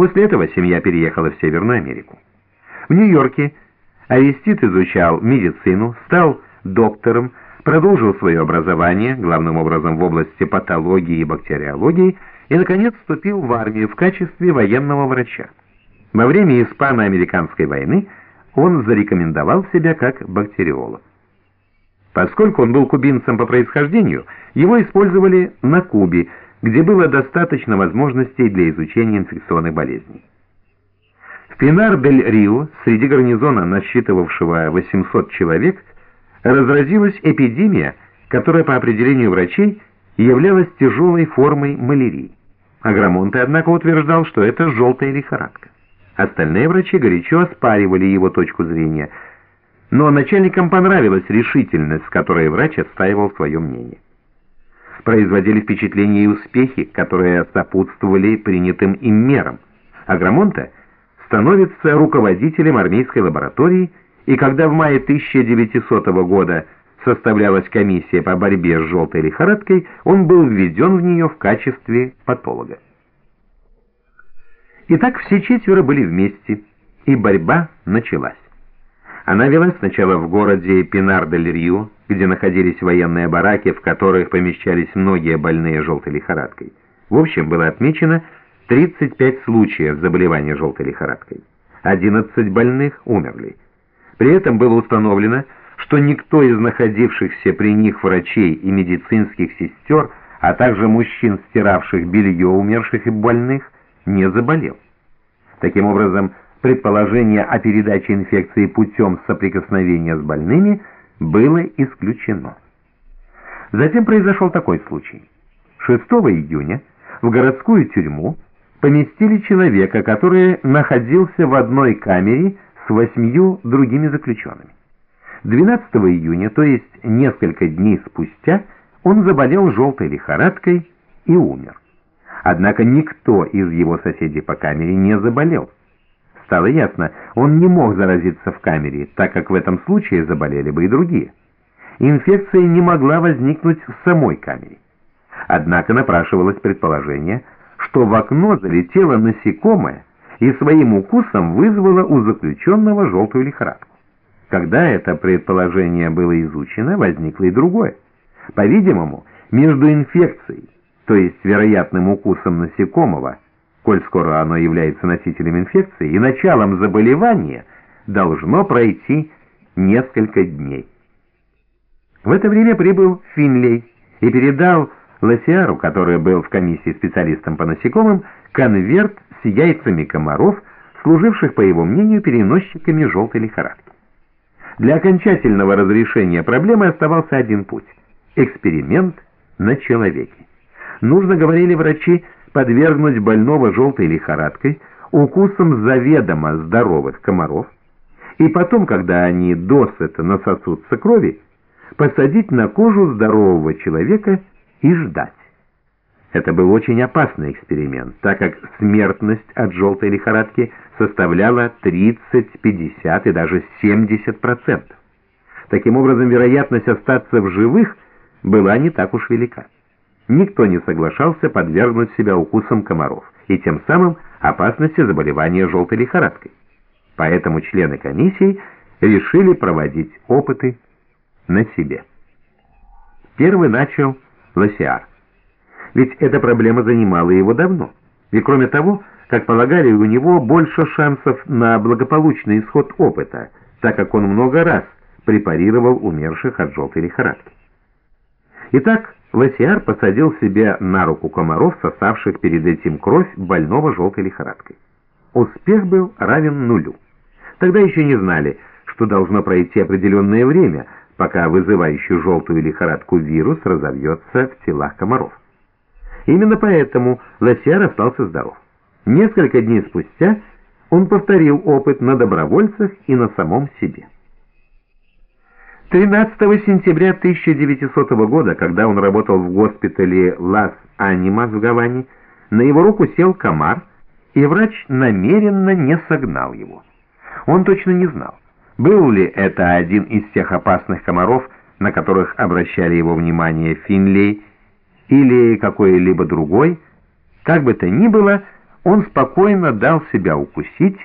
После этого семья переехала в Северную Америку. В Нью-Йорке Арестит изучал медицину, стал доктором, продолжил свое образование, главным образом в области патологии и бактериологии, и, наконец, вступил в армию в качестве военного врача. Во время Испано-Американской войны он зарекомендовал себя как бактериолог. Поскольку он был кубинцем по происхождению, его использовали на Кубе, где было достаточно возможностей для изучения инфекционных болезней. В Пинар-дель-Рио, среди гарнизона, насчитывавшего 800 человек, разразилась эпидемия, которая по определению врачей являлась тяжелой формой малярии. Агромонте, однако, утверждал, что это желтая лихорадка. Остальные врачи горячо оспаривали его точку зрения, но начальникам понравилась решительность, с которой врач отстаивал свое мнение. Производили впечатление и успехи, которые сопутствовали принятым им мерам. Агромонте становится руководителем армейской лаборатории, и когда в мае 1900 года составлялась комиссия по борьбе с желтой лихорадкой, он был введен в нее в качестве патолога. Итак, все четверо были вместе, и борьба началась. Она велась сначала в городе Пинар-дель-Рио, где находились военные бараки, в которых помещались многие больные желтой лихорадкой. В общем, было отмечено 35 случаев заболевания желтой лихорадкой. 11 больных умерли. При этом было установлено, что никто из находившихся при них врачей и медицинских сестер, а также мужчин, стиравших белье умерших и больных, не заболел. Таким образом, предположение о передаче инфекции путем соприкосновения с больными было исключено. Затем произошел такой случай. 6 июня в городскую тюрьму поместили человека, который находился в одной камере с восьмью другими заключенными. 12 июня, то есть несколько дней спустя, он заболел желтой лихорадкой и умер. Однако никто из его соседей по камере не заболел. Стало ясно, он не мог заразиться в камере, так как в этом случае заболели бы и другие. Инфекция не могла возникнуть в самой камере. Однако напрашивалось предположение, что в окно залетело насекомое и своим укусом вызвало у заключенного желтую лихорадку. Когда это предположение было изучено, возникло и другое. По-видимому, между инфекцией, то есть вероятным укусом насекомого, коль скоро оно является носителем инфекции, и началом заболевания должно пройти несколько дней. В это время прибыл Финлей и передал Лосиару, который был в комиссии специалистом по насекомым, конверт с яйцами комаров, служивших, по его мнению, переносчиками желтой лихорадки. Для окончательного разрешения проблемы оставался один путь – эксперимент на человеке. Нужно, говорили врачи, подвергнуть больного желтой лихорадкой укусом заведомо здоровых комаров, и потом, когда они досыта насосутся крови, посадить на кожу здорового человека и ждать. Это был очень опасный эксперимент, так как смертность от желтой лихорадки составляла 30, 50 и даже 70%. Таким образом, вероятность остаться в живых была не так уж велика. Никто не соглашался подвергнуть себя укусам комаров и тем самым опасности заболевания желтой лихорадкой. Поэтому члены комиссии решили проводить опыты на себе. Первый начал Лосиар. Ведь эта проблема занимала его давно. И кроме того, как полагали, у него больше шансов на благополучный исход опыта, так как он много раз препарировал умерших от желтой лихорадки. Итак, Лосиар посадил себе на руку комаров, сосавших перед этим кровь больного желтой лихорадкой. Успех был равен нулю. Тогда еще не знали, что должно пройти определенное время, пока вызывающий желтую лихорадку вирус разовьется в телах комаров. Именно поэтому Лосиар остался здоров. Несколько дней спустя он повторил опыт на добровольцах и на самом себе. 13 сентября 1900 года, когда он работал в госпитале Лас-Анимас в Гаване, на его руку сел комар, и врач намеренно не согнал его. Он точно не знал, был ли это один из тех опасных комаров, на которых обращали его внимание Финлей, или какой-либо другой. Как бы то ни было, он спокойно дал себя укусить